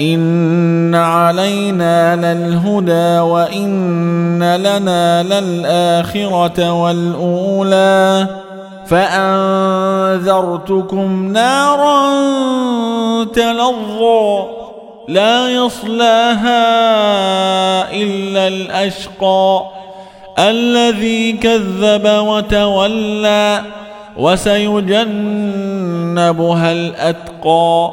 إن علينا للهدى وإن لنا للآخرة والأولى فأنذرتكم نارا تلظى لا يصلاها إلا الأشقى الذي كذب وتولى وسيجنبها الأتقى